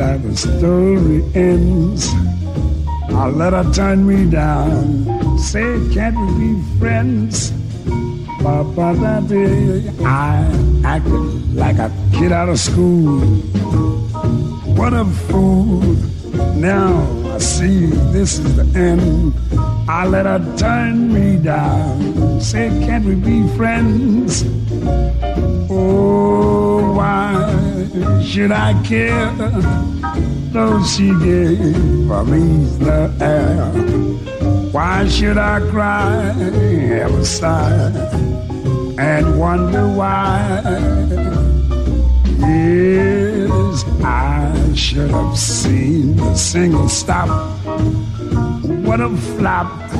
like the story ends. I let her turn me down. Say, can't we be friends? I acted like a kid out of school. What a fool. Now I see this is the end. I let her turn me down. Say, can't we be friends? Oh should I care? Though she gave me the air, why should I cry, have a sigh, and wonder why? Yes, I should have seen the single stop. What a flop!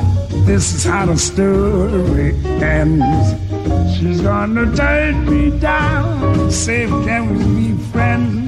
This is how the story ends. She's gonna take me down. Say, can we be friends?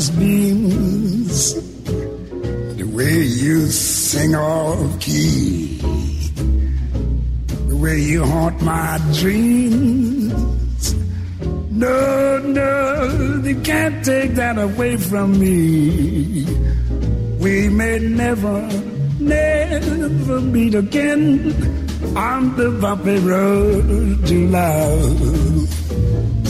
Just beams, the way you sing off key the way you haunt my dreams. No, no, they can't take that away from me. We may never, never meet again on the bumpy road to love.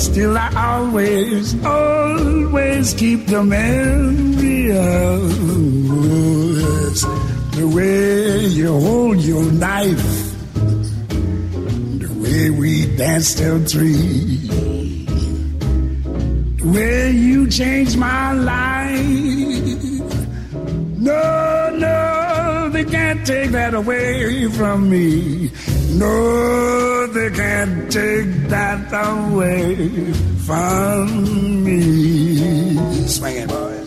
Still, I always, always keep the memory of the way you hold your knife the way we danced till three. The way you changed my life. No, no, they can't take that away from me. No, they can't take that away from me. Swing it,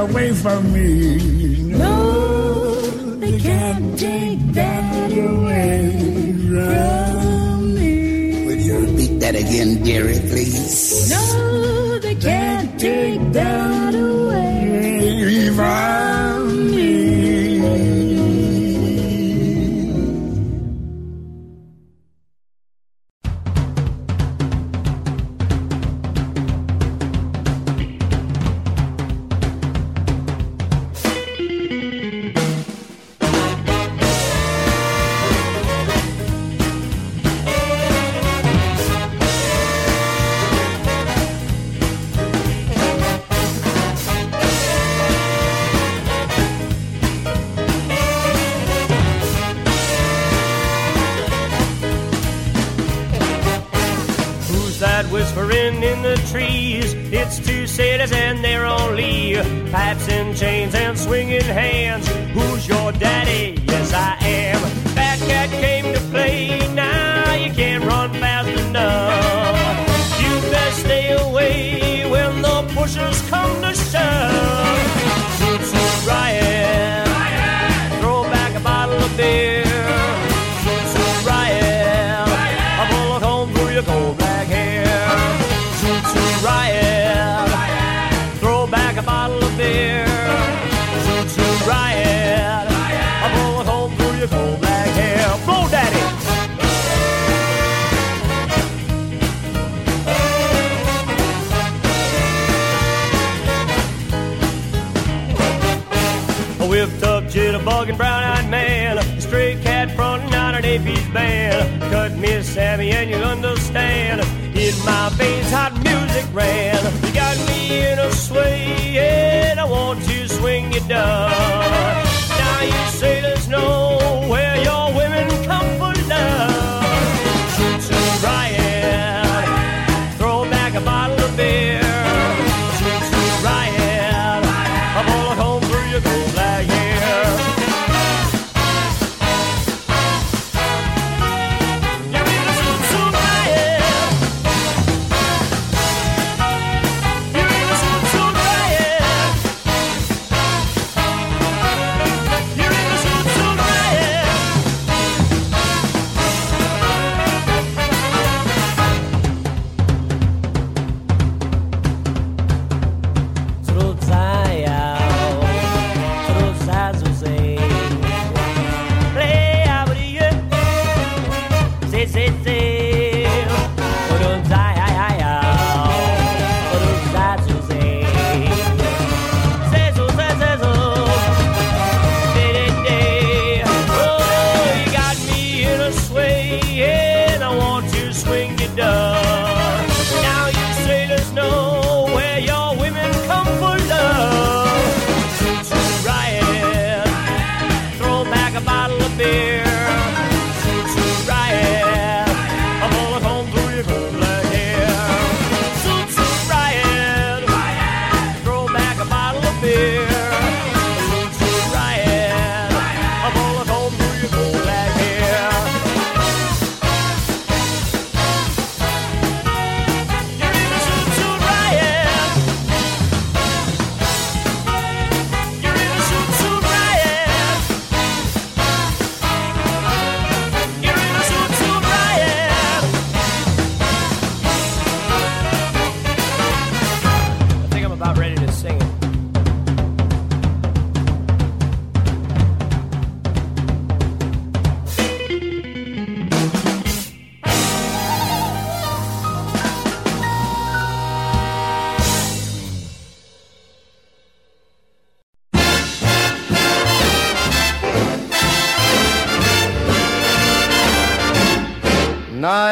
away from me. No, they can't take that away from me. Would you repeat that again, dearie, please? No.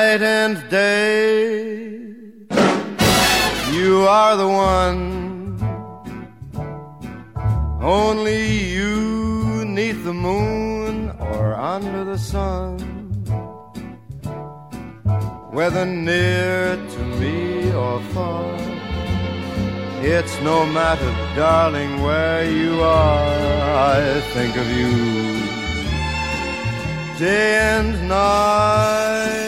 night and day. You are the one, only you, neath the moon or under the sun. Whether near to me or far, it's no matter, darling, where you are. I think of you day and night.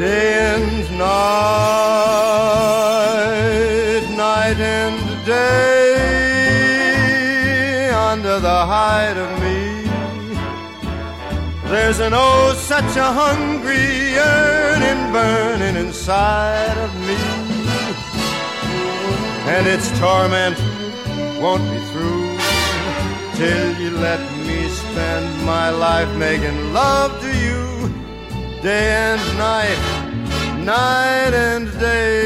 day and night, night and day, under the hide of me. There's an oh, such a hungry yearning burning inside of me and its torment won't be through till you let me spend my life making love to you day and night, night and day.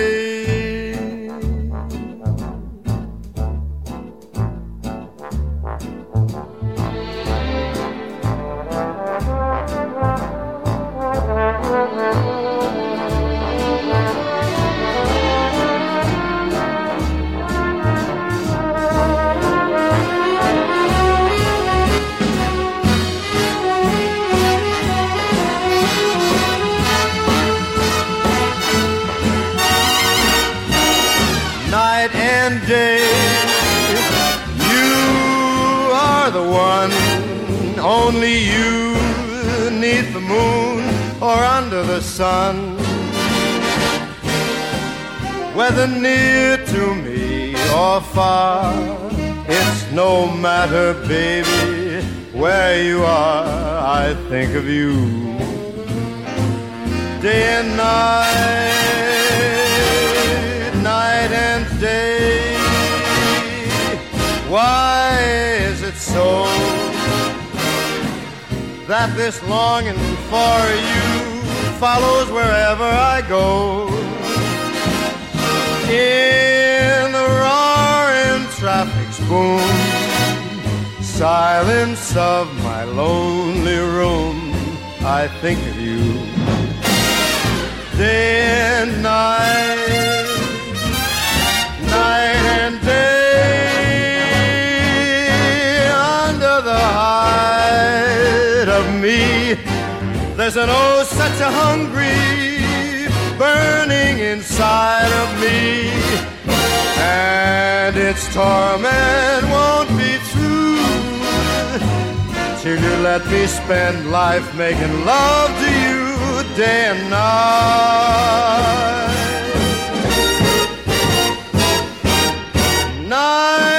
Only you neath the moon or under the sun. Whether near to me or far, it's no matter, baby, where you are, I think of you. Day and night, night and day. Why is it so? That this longing for you follows wherever I go. In the roaring traffic's boom, silence of my lonely room, I think of you day and night, There's an oh, such a hungry burning inside of me. And its torment won't be through till you let me spend life making love to you day and night. Night.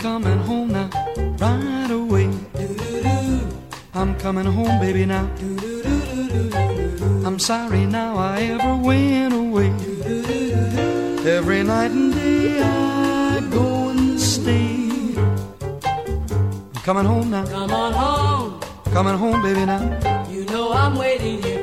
Coming home now, right away. I'm coming home, baby, now. I'm sorry now I ever went away. Every night and day I go and stay. I'm coming home now. Come on home. Coming home, baby, now. You know I'm waiting here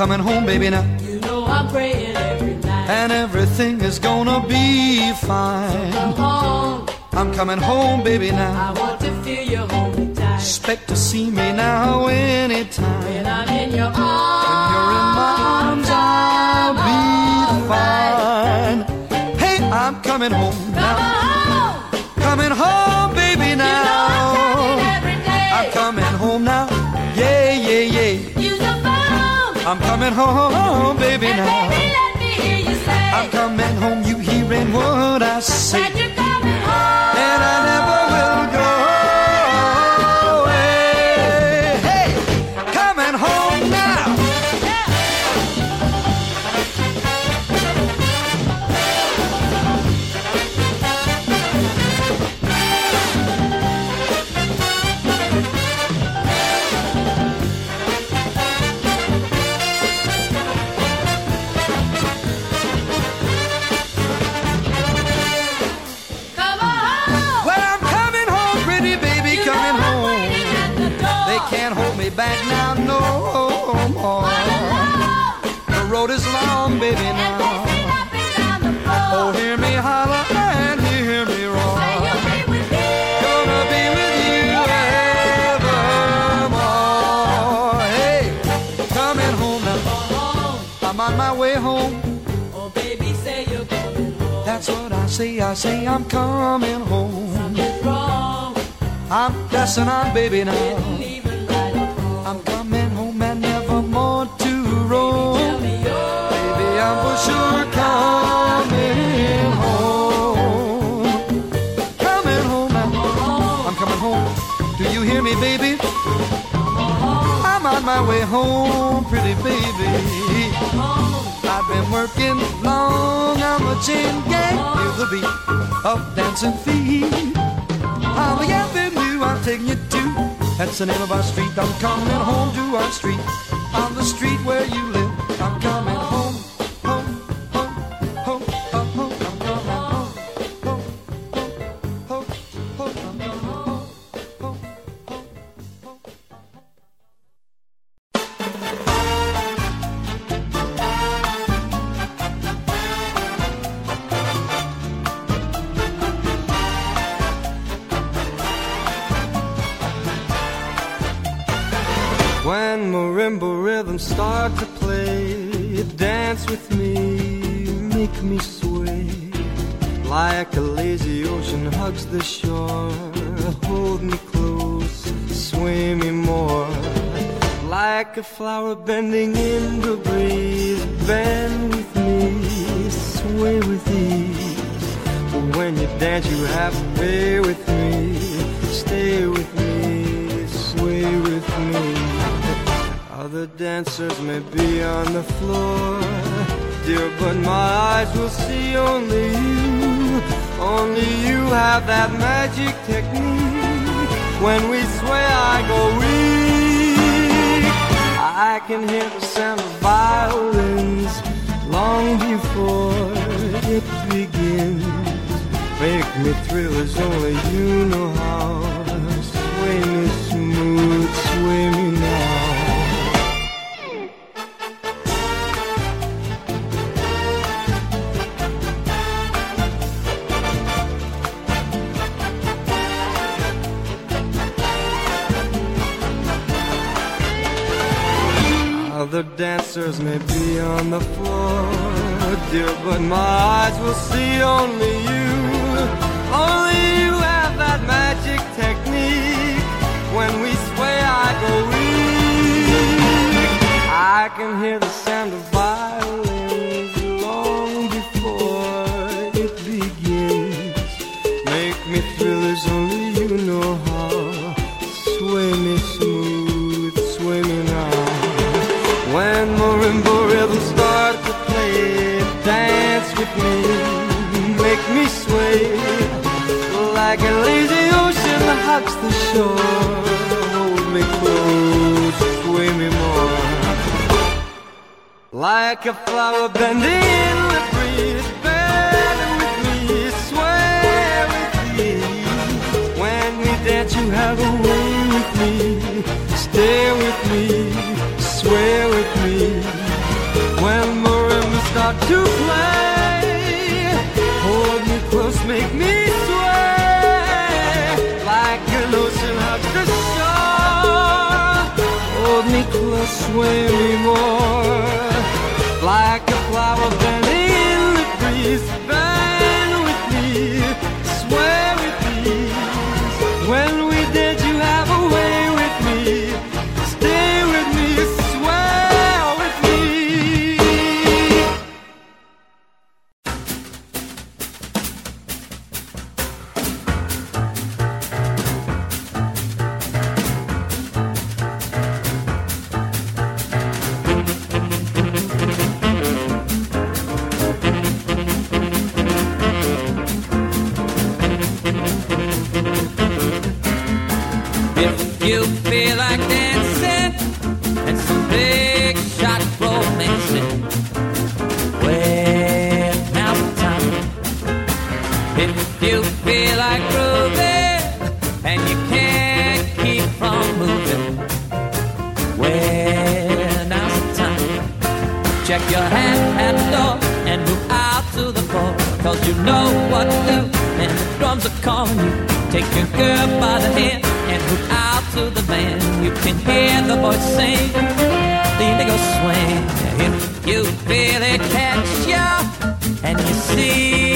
coming home, baby, now. You know I'm praying every night. And everything is gonna be fine. Come home. I'm coming home, baby, now. I want to feel your hold me tight. Expect to see me now anytime. When I'm in your arms. When you're in my arms, I'll be fine. Hey, I'm coming home Come home. Coming home, baby, And now. baby, let me hear you say. I'm coming home, you hearing what I say. On my way home. Oh, baby, say you're coming home. That's what I say. I say I'm coming home. Something's wrong. I'm guessing on baby now. Right. I'm coming home and never more to roam. Tell me you're Baby, I'm for sure coming home. Coming home home. I'm coming home. Do you hear me, baby? I'm on my way home, pretty baby. Been working long on the chain gang. Feel the beat of dancing feet. On the avenue I'm taking you to. That's the name of our street. I'm coming home to our street. On the street where you live. Me thrill as only you know how. Sway me smooth, sway me now. Other dancers may be on the floor, dear, but my eyes will see only you. Like a flower bending in the breeze, bend with me, sway with me. When we dance, you have a way with me. Stay with me, sway with me. When marimbas start to play, hold me close, make me sway. Like an ocean hugs the shore, hold me close, sway me more. Like a flower bending in the breeze, calling you. Take your girl by the hand and move out to the band. You can hear the voice sing, the indigo swing. If you feel it catch ya and you see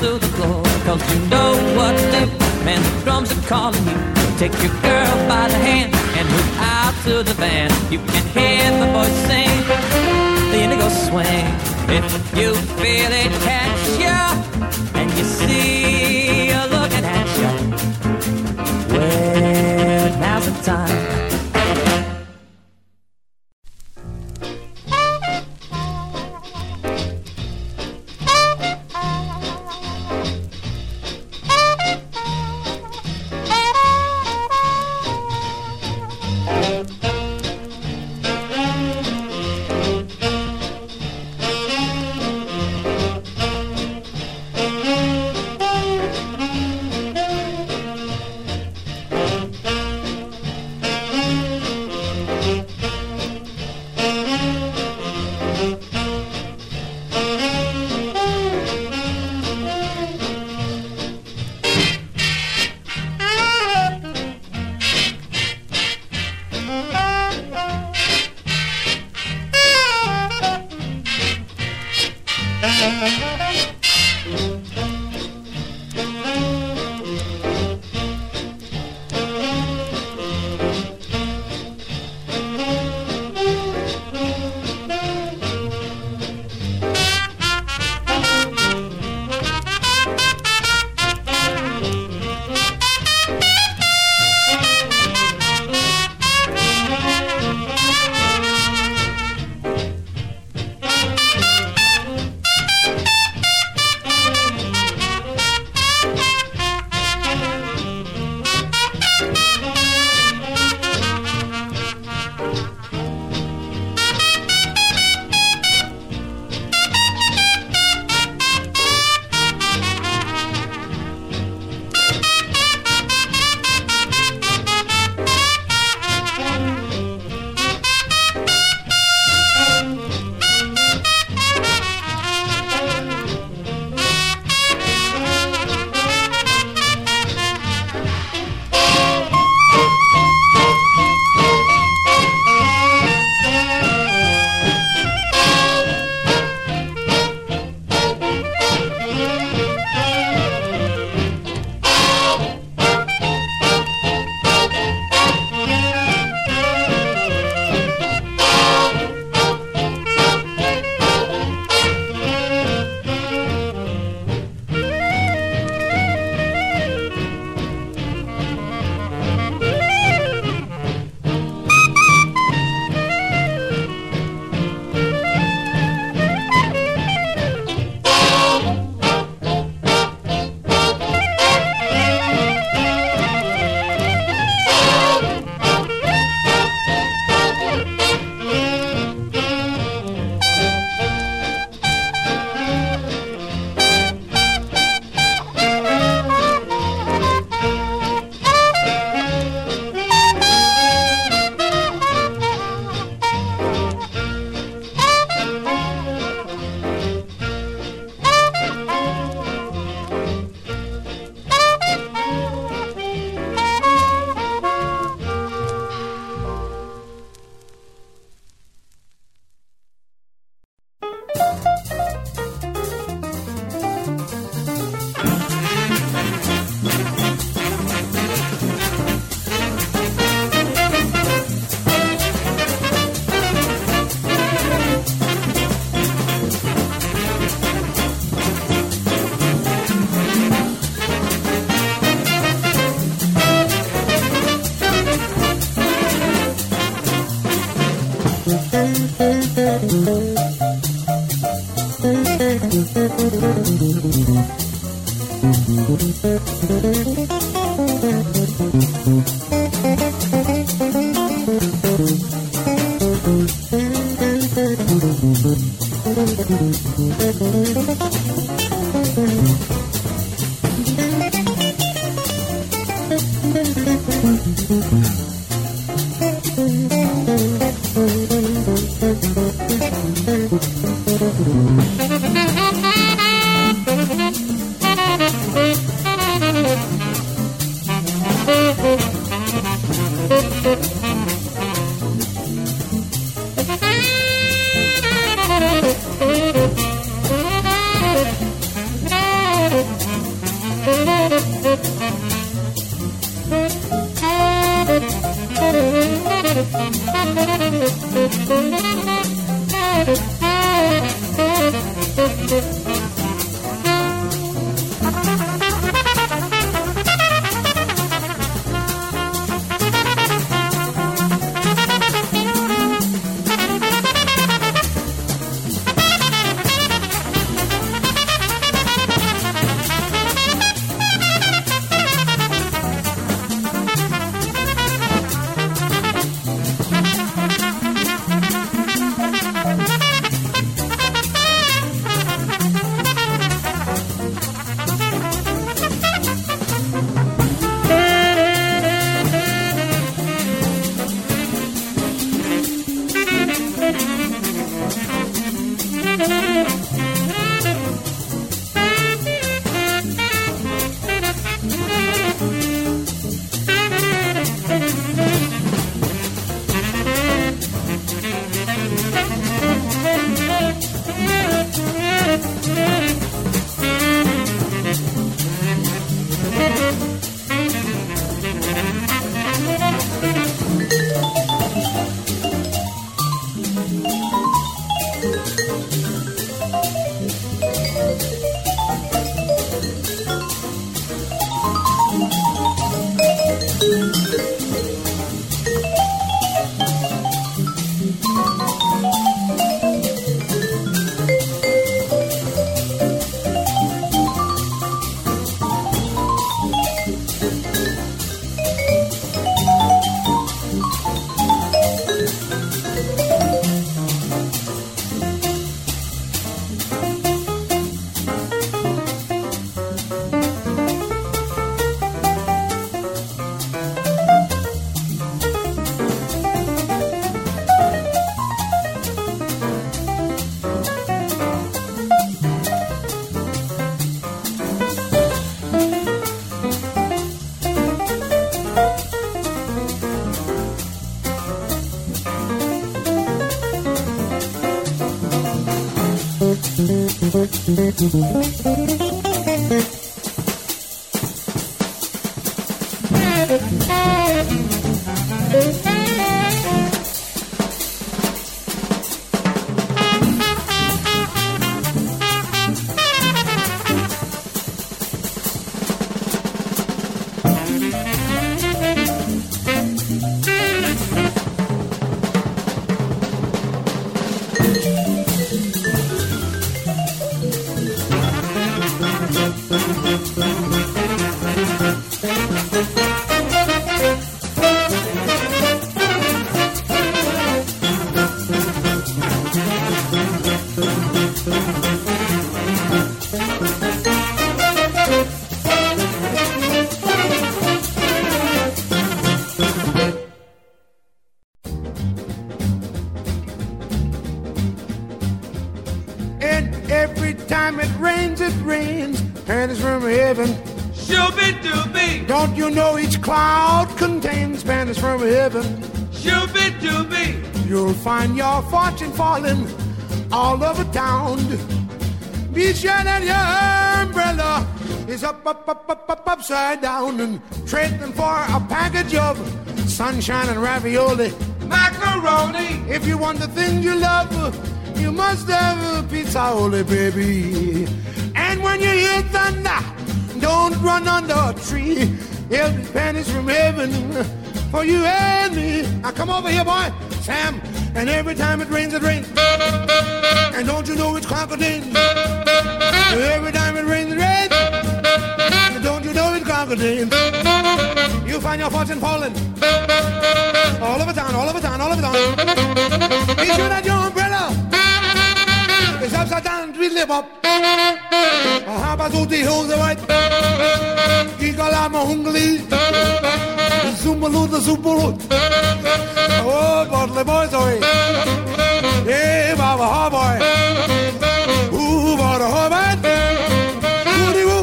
to the floor. Cause you know what do. Man, the drums are calling you. Take your girl by the hand and move out to the band. You can hear the voice sing, the indigo swing. If you feel it catch ya and you see her looking at ya, well, now's the time. Find your fortune falling all over town. Be sure that your umbrella is up, up, up, up, up, upside down and trading for a package of sunshine and ravioli. Macaroni! If you want the things you love, you must have a pizza, holy baby. And when you hear thunder, don't run under a tree. Be pennies from heaven for you and me. Now come over here, boy, Sam. And every time it rains, it rains. And don't you know it's crocodile? Every time it rains, it rains. And don't you know it's crocodile? You find your fortune falling. All over town, all over town, all over town. Be sure that your umbrella is upside down, tweedly bop. Habasuti hills are white. Ikalama hungly. Zumbaloo the Zumbaloo. Oh, Bodley boys, oh. Hey, Baba, ha boy. Ooh, Baba, ha man. Woody woo.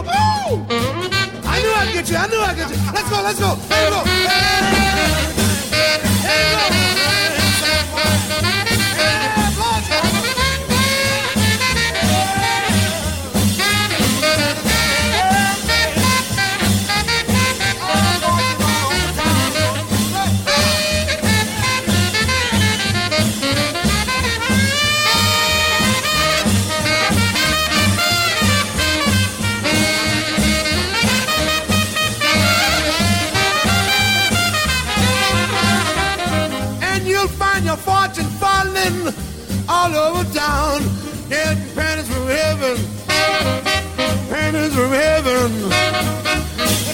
I knew I'd get you. I knew I'd get you. Let's go, let's go. You go. There all over town. Getting pennies from heaven, pennies from heaven,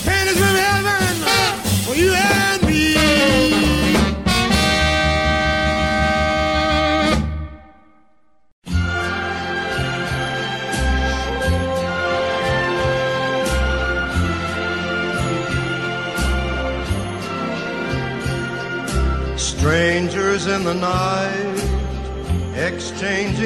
pennies from heaven for you and me. Strangers in the night,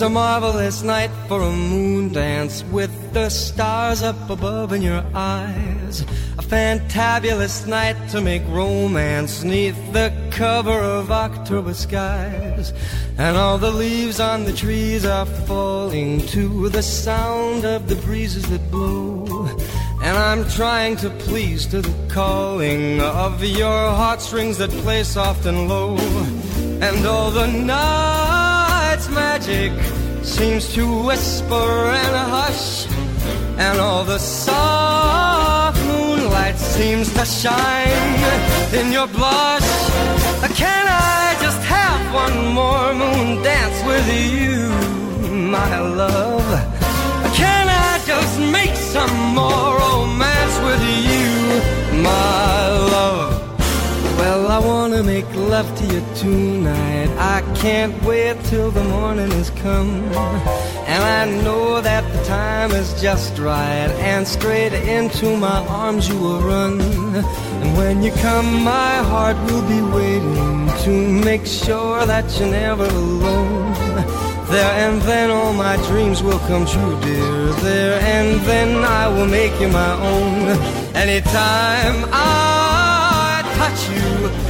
It's a marvelous night for a moon dance with the stars up above in your eyes. A fantabulous night to make romance neath the cover of October skies. And all the leaves on the trees are falling to the sound of the breezes that blow. And I'm trying to please to the calling of your heartstrings that play soft and low. And all the night's magic seems to whisper and hush. And all the soft moonlight seems to shine in your blush. Can I just have one more moon dance with you, my love? Can I just make some more love to you tonight. I can't wait till the morning has come. And I know that the time is just right. And straight into my arms you will run. And when you come, my heart will be waiting to make sure that you're never alone. There and then all my dreams will come true, dear. There and then I will make you my own. Anytime I touch you,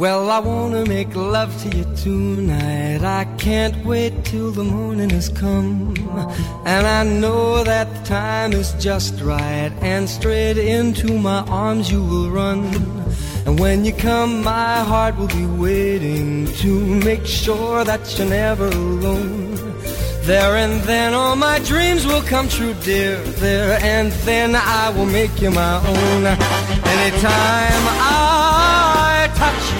Well, I wanna make love to you tonight. I can't wait till the morning has come. And I know that the time is just right. And straight into my arms you will run. And when you come, my heart will be waiting to make sure that you're never alone. There and then all my dreams will come true, dear. There and then I will make you my own. Anytime I touch you,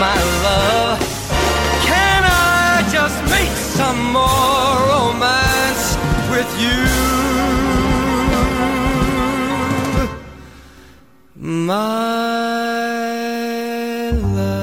my love. Can I just make some more romance with you? My love.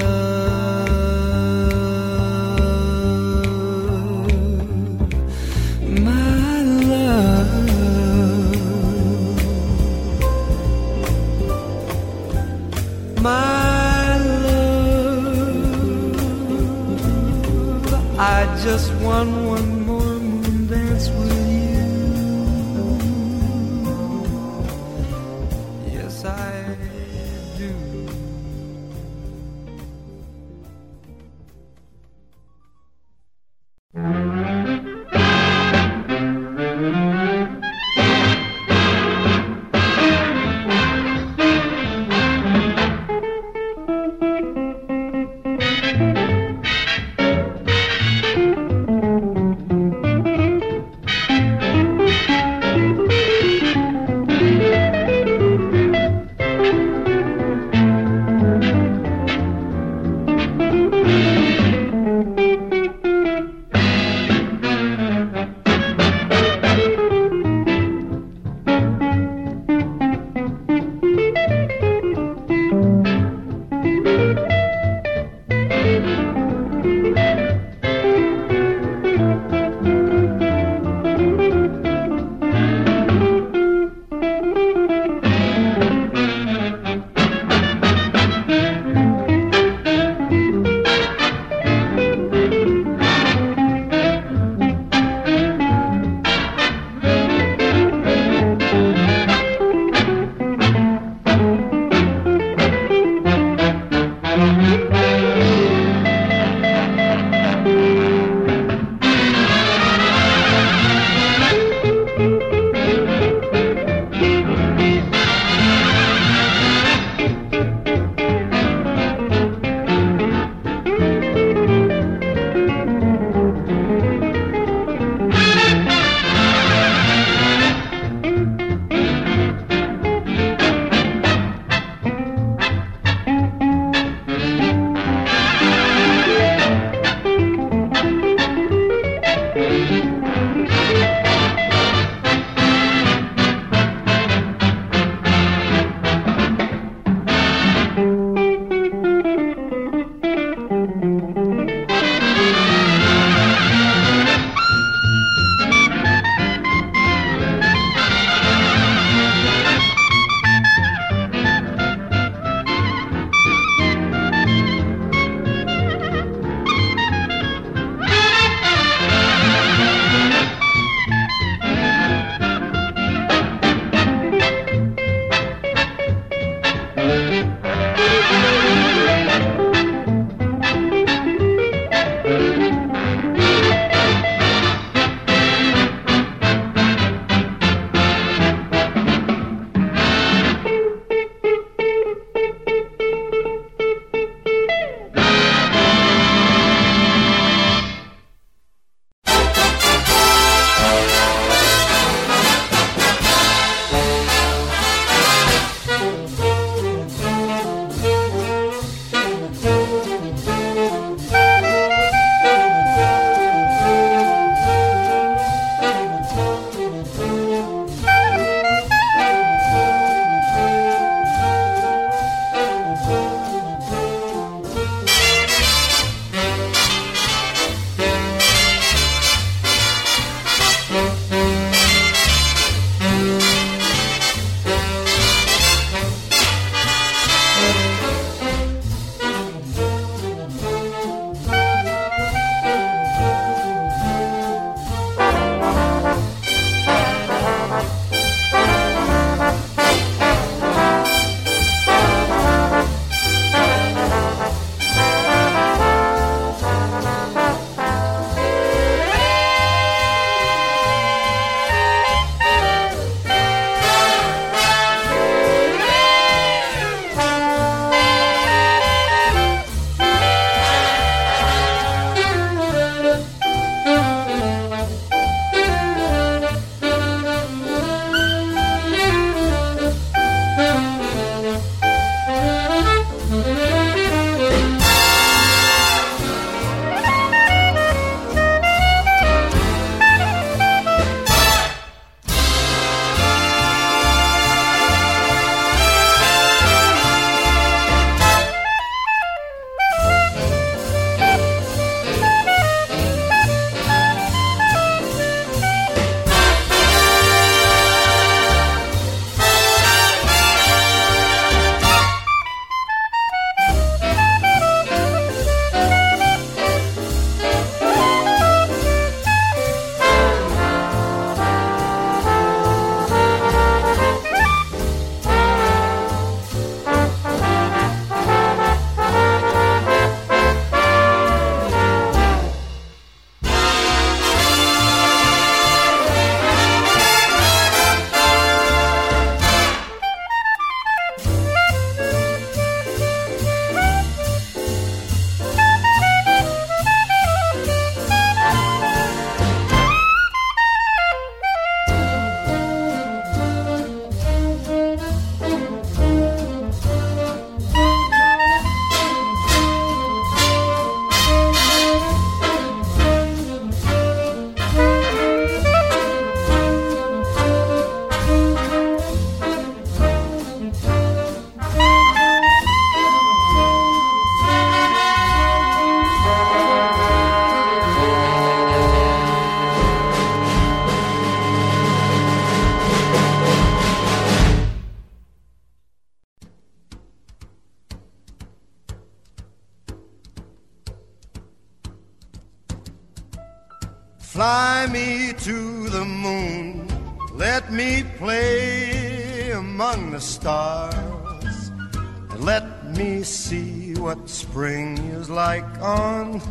Spring is like on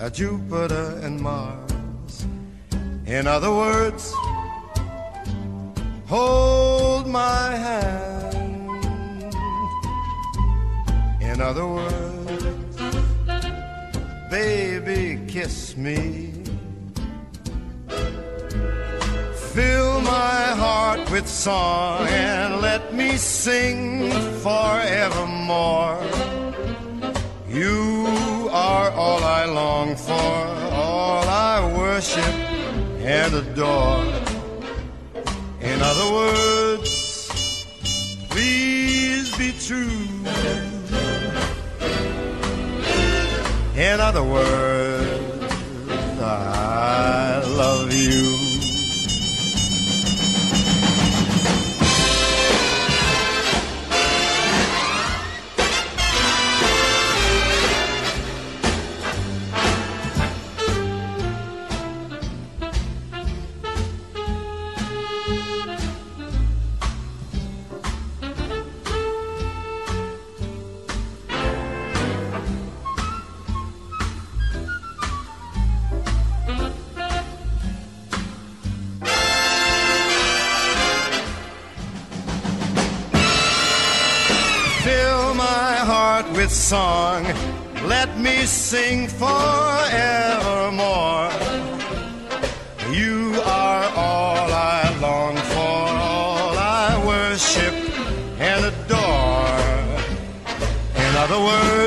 a Jupiter and Mars. In other words, hold my hand. In other words, baby, kiss me. Fill my heart with song and let me sing forevermore. You are all I long for, all I worship and adore. In other words, please be true. In other words, I love me sing forevermore. You are all I long for, all I worship and adore. In other words,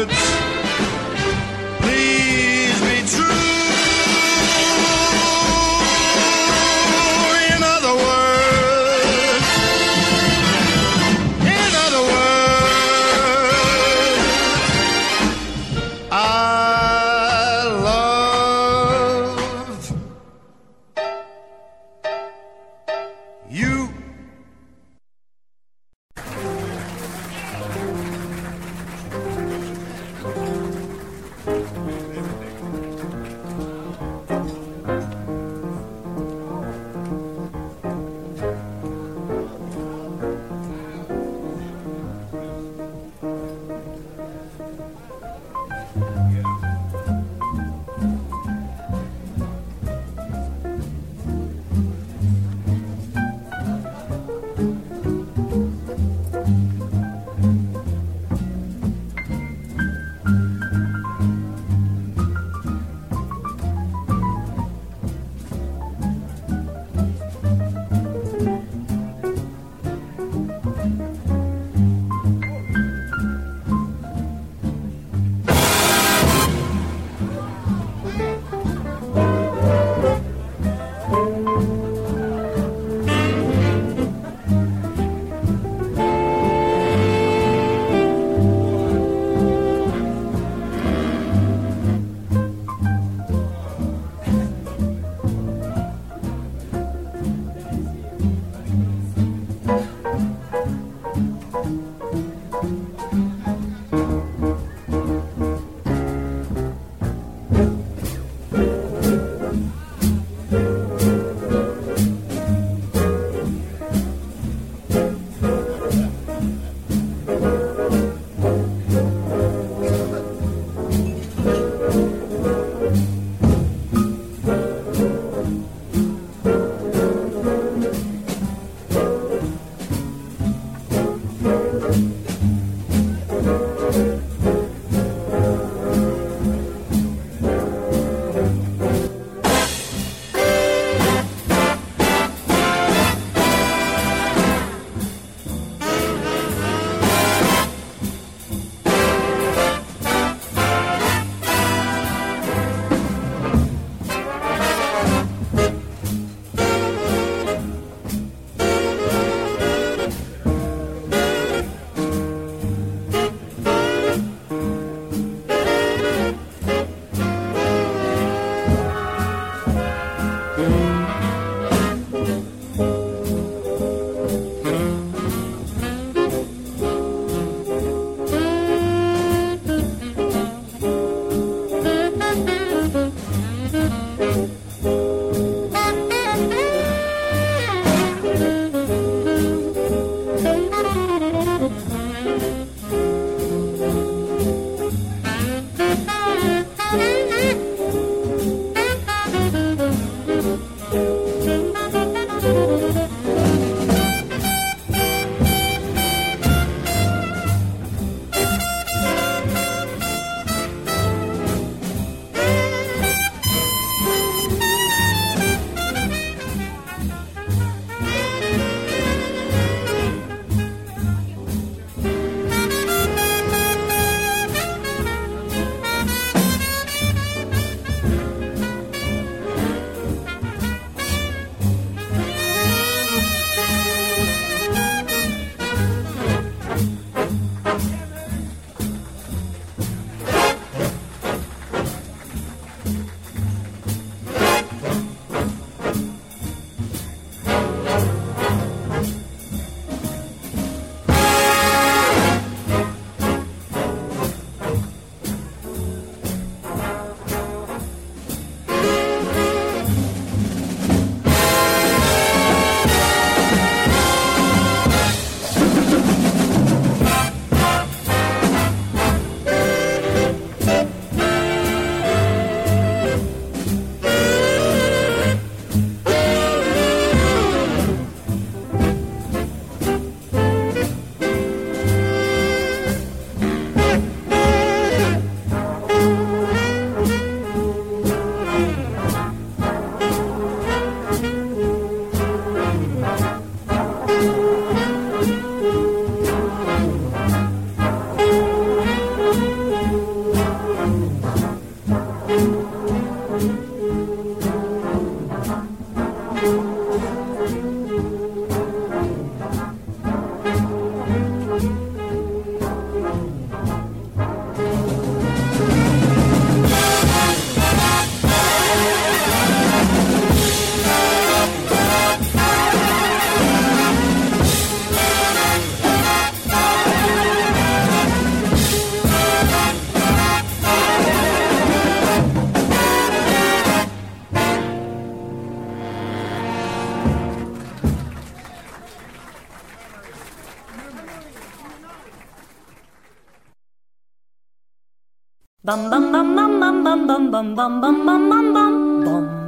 bum bum bum bum bum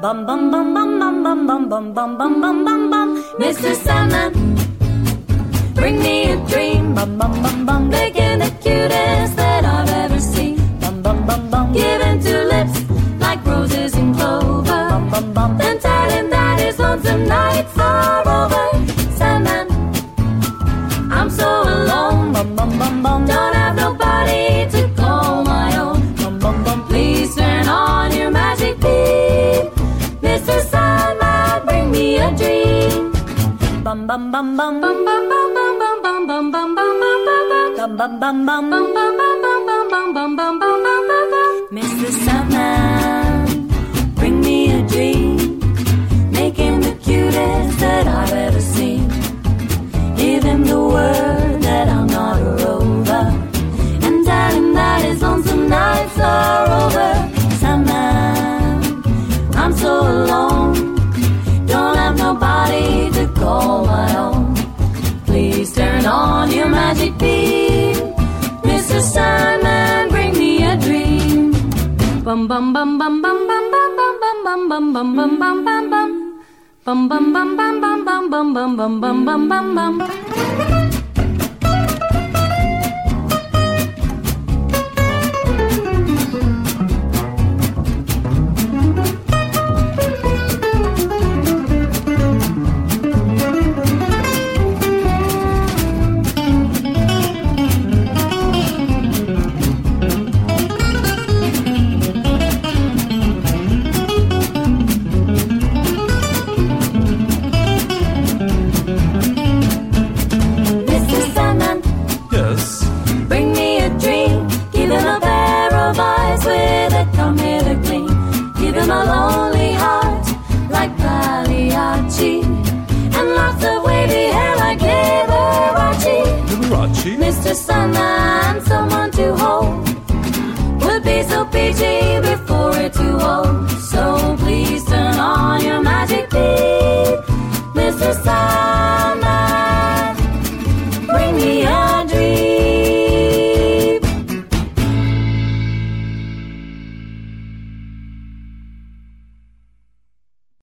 bum bum bum bum bum bum bum bum bum bum bum bum bum bum Mr. Sandman, bring me Bum bum bum bum bum bum bum bum bum bum bum bum bum bum bum Mr. Sandman, bring me a dream, make him the cutest that I've ever seen. Give him the word that I'm not a rover, and tell him that his lonesome nights are over. To call my own. Please turn on your magic beam, Mr. Sandman, bring me a dream. Bum bum bum bum bum bum bum bum bum bum bum bum bum bum bum. Bum bum bum bum bum bum bum bum bum bum bum bum bum.